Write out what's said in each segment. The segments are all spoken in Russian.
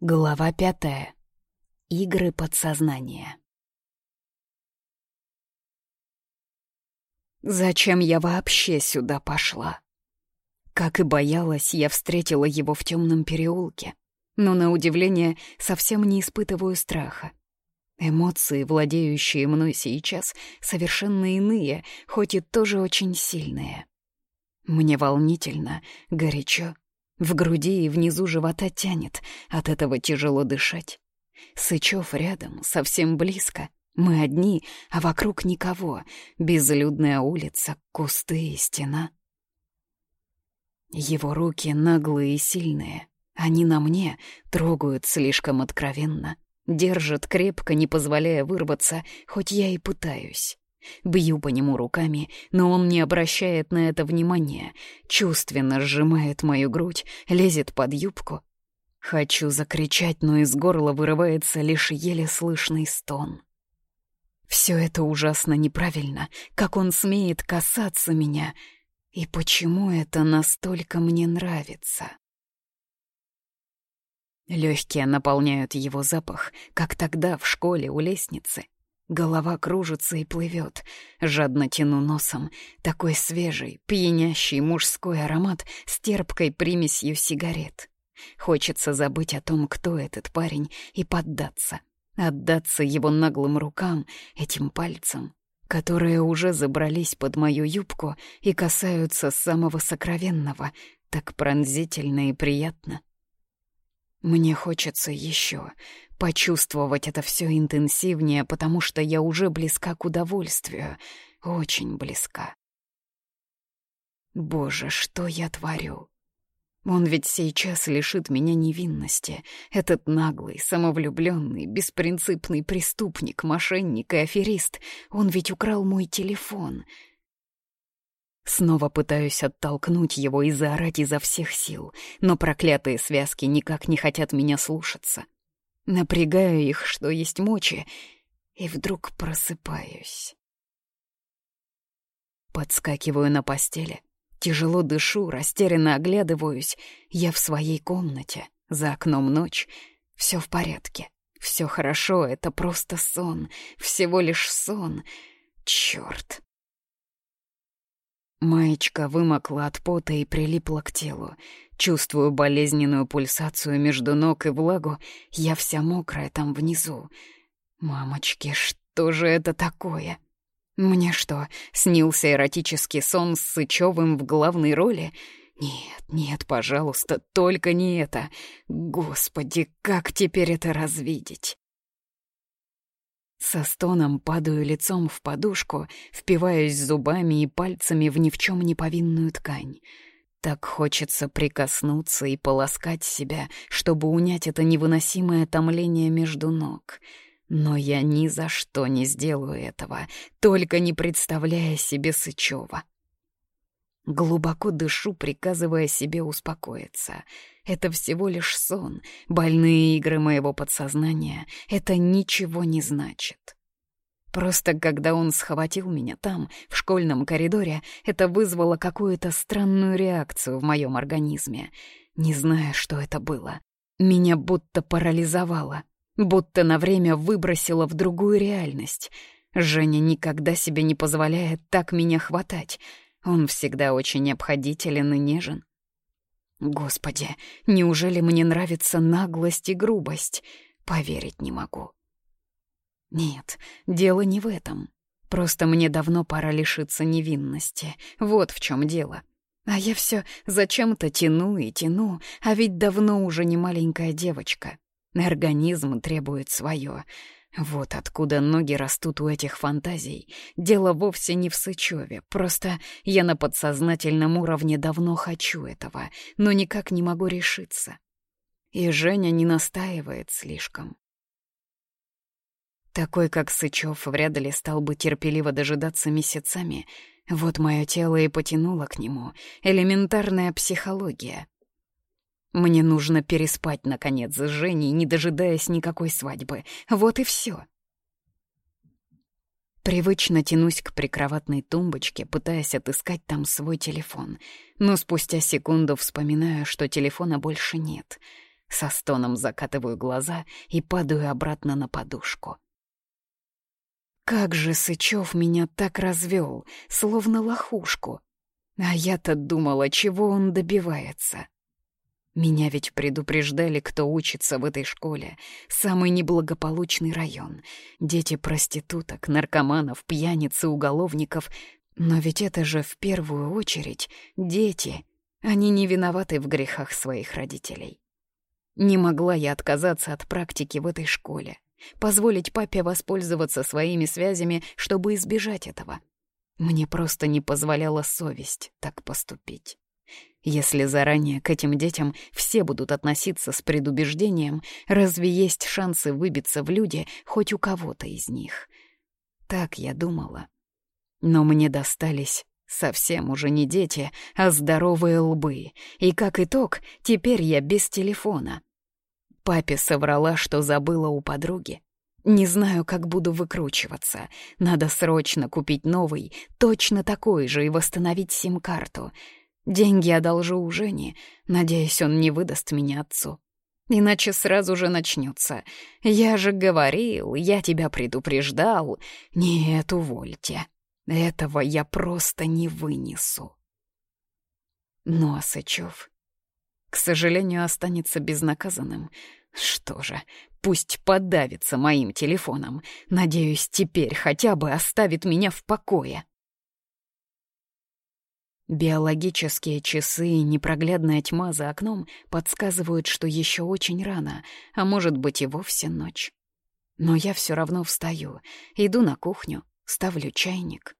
Глава пятая. Игры подсознания. Зачем я вообще сюда пошла? Как и боялась, я встретила его в темном переулке, но, на удивление, совсем не испытываю страха. Эмоции, владеющие мной сейчас, совершенно иные, хоть и тоже очень сильные. Мне волнительно, горячо, в груди и внизу живота тянет, от этого тяжело дышать. Сычев рядом, совсем близко. Мы одни, а вокруг никого. Безлюдная улица, кусты и стена. Его руки наглые и сильные. Они на мне трогают слишком откровенно. Держат крепко, не позволяя вырваться, хоть я и пытаюсь. Бью по нему руками, но он не обращает на это внимания, чувственно сжимает мою грудь, лезет под юбку. Хочу закричать, но из горла вырывается лишь еле слышный стон. Все это ужасно неправильно, как он смеет касаться меня, и почему это настолько мне нравится. Легкие наполняют его запах, как тогда в школе у лестницы — Голова кружится и плывет. Жадно тяну носом. Такой свежий, пьянящий мужской аромат с терпкой примесью сигарет. Хочется забыть о том, кто этот парень, и поддаться. Отдаться его наглым рукам, этим пальцам, которые уже забрались под мою юбку и касаются самого сокровенного, так пронзительно и приятно. Мне хочется еще почувствовать это все интенсивнее, потому что я уже близка к удовольствию, очень близка. Боже, что я творю? Он ведь сейчас лишит меня невинности. Этот наглый, самовлюбленный, беспринципный преступник, мошенник и аферист. Он ведь украл мой телефон — Снова пытаюсь оттолкнуть его и заорать изо всех сил, но проклятые связки никак не хотят меня слушаться. Напрягаю их, что есть мочи, и вдруг просыпаюсь. Подскакиваю на постели, тяжело дышу, растерянно оглядываюсь. Я в своей комнате, за окном ночь. Все в порядке, все хорошо, это просто сон, всего лишь сон. Черт! Маечка вымокла от пота и прилипла к телу. Чувствую болезненную пульсацию между ног и влагу. Я вся мокрая там внизу. Мамочки, что же это такое? Мне что, снился эротический сон с Сычевым в главной роли? Нет, нет, пожалуйста, только не это. Господи, как теперь это развидеть? Со стоном падаю лицом в подушку, впиваюсь зубами и пальцами в ни в чем не повинную ткань. Так хочется прикоснуться и полоскать себя, чтобы унять это невыносимое томление между ног. Но я ни за что не сделаю этого, только не представляя себе Сычева. Глубоко дышу, приказывая себе успокоиться. Это всего лишь сон, больные игры моего подсознания. Это ничего не значит. Просто когда он схватил меня там, в школьном коридоре, это вызвало какую-то странную реакцию в моем организме. Не знаю, что это было. Меня будто парализовало, будто на время выбросило в другую реальность. Женя никогда себе не позволяет так меня хватать — он всегда очень обходителен и нежен. Господи, неужели мне нравится наглость и грубость? Поверить не могу. Нет, дело не в этом. Просто мне давно пора лишиться невинности. Вот в чем дело. А я все зачем-то тяну и тяну, а ведь давно уже не маленькая девочка. Организм требует свое. Вот откуда ноги растут у этих фантазий. Дело вовсе не в Сычеве, просто я на подсознательном уровне давно хочу этого, но никак не могу решиться. И Женя не настаивает слишком. Такой, как Сычев, вряд ли стал бы терпеливо дожидаться месяцами. Вот мое тело и потянуло к нему. Элементарная психология. Мне нужно переспать, наконец, с Женей, не дожидаясь никакой свадьбы. Вот и все. Привычно тянусь к прикроватной тумбочке, пытаясь отыскать там свой телефон. Но спустя секунду вспоминаю, что телефона больше нет. Со стоном закатываю глаза и падаю обратно на подушку. Как же Сычев меня так развел, словно лохушку. А я-то думала, чего он добивается. Меня ведь предупреждали, кто учится в этой школе. Самый неблагополучный район. Дети проституток, наркоманов, пьяниц и уголовников. Но ведь это же в первую очередь дети. Они не виноваты в грехах своих родителей. Не могла я отказаться от практики в этой школе позволить папе воспользоваться своими связями, чтобы избежать этого. Мне просто не позволяла совесть так поступить. Если заранее к этим детям все будут относиться с предубеждением, разве есть шансы выбиться в люди хоть у кого-то из них? Так я думала. Но мне достались совсем уже не дети, а здоровые лбы, и как итог, теперь я без телефона — Папе соврала, что забыла у подруги. Не знаю, как буду выкручиваться. Надо срочно купить новый, точно такой же, и восстановить сим-карту. Деньги одолжу у Жени. Надеюсь, он не выдаст меня отцу. Иначе сразу же начнется. Я же говорил, я тебя предупреждал. Нет, увольте. Этого я просто не вынесу. Ну а Сычев, к сожалению, останется безнаказанным. Что же, пусть подавится моим телефоном. Надеюсь, теперь хотя бы оставит меня в покое. Биологические часы и непроглядная тьма за окном подсказывают, что еще очень рано, а может быть и вовсе ночь. Но я все равно встаю, иду на кухню, ставлю чайник.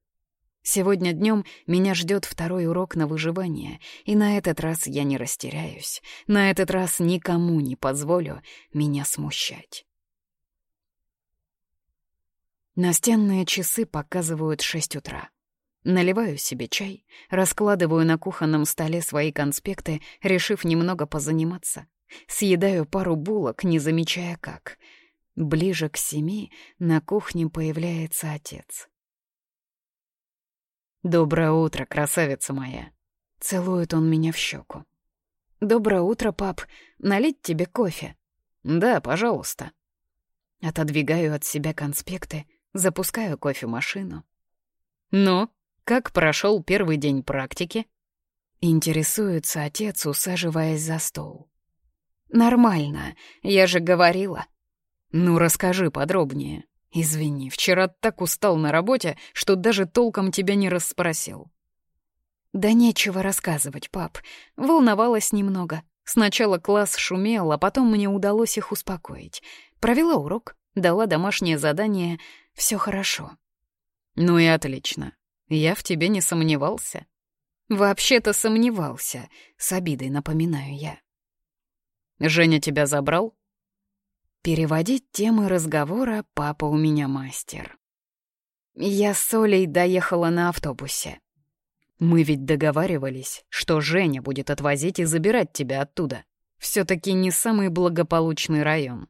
Сегодня днем меня ждет второй урок на выживание, и на этот раз я не растеряюсь. На этот раз никому не позволю меня смущать. Настенные часы показывают шесть утра. Наливаю себе чай, раскладываю на кухонном столе свои конспекты, решив немного позаниматься. Съедаю пару булок, не замечая как. Ближе к семи на кухне появляется отец. «Доброе утро, красавица моя!» Целует он меня в щеку. «Доброе утро, пап. Налить тебе кофе?» «Да, пожалуйста». Отодвигаю от себя конспекты, запускаю кофемашину. «Ну, как прошел первый день практики?» Интересуется отец, усаживаясь за стол. «Нормально, я же говорила». «Ну, расскажи подробнее». «Извини, вчера так устал на работе, что даже толком тебя не расспросил». «Да нечего рассказывать, пап. Волновалась немного. Сначала класс шумел, а потом мне удалось их успокоить. Провела урок, дала домашнее задание. Все хорошо». «Ну и отлично. Я в тебе не сомневался». «Вообще-то сомневался. С обидой напоминаю я». «Женя тебя забрал?» Переводить темы разговора папа у меня мастер. Я с Олей доехала на автобусе. Мы ведь договаривались, что Женя будет отвозить и забирать тебя оттуда. все таки не самый благополучный район.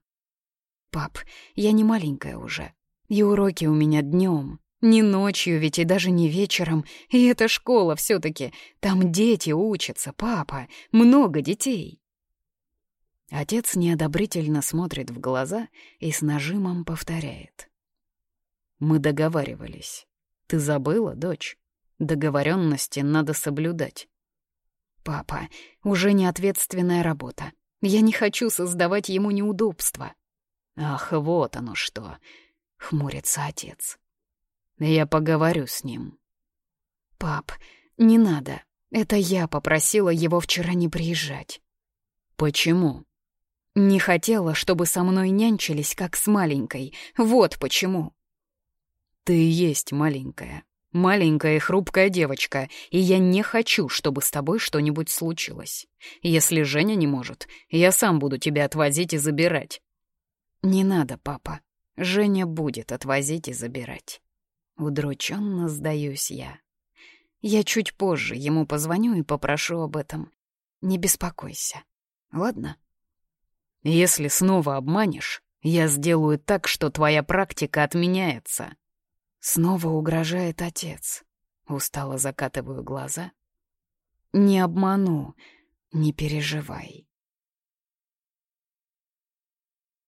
Пап, я не маленькая уже. И уроки у меня днем, не ночью ведь и даже не вечером. И это школа все таки Там дети учатся, папа. Много детей. Отец неодобрительно смотрит в глаза и с нажимом повторяет. «Мы договаривались. Ты забыла, дочь? Договоренности надо соблюдать». «Папа, уже не ответственная работа. Я не хочу создавать ему неудобства». «Ах, вот оно что!» — хмурится отец. «Я поговорю с ним». «Пап, не надо. Это я попросила его вчера не приезжать». «Почему?» Не хотела, чтобы со мной нянчились, как с маленькой. Вот почему. Ты есть маленькая. Маленькая хрупкая девочка, и я не хочу, чтобы с тобой что-нибудь случилось. Если Женя не может, я сам буду тебя отвозить и забирать. Не надо, папа. Женя будет отвозить и забирать. Удрученно сдаюсь я. Я чуть позже ему позвоню и попрошу об этом. Не беспокойся. Ладно? Если снова обманешь, я сделаю так, что твоя практика отменяется». Снова угрожает отец. Устало закатываю глаза. «Не обману, не переживай».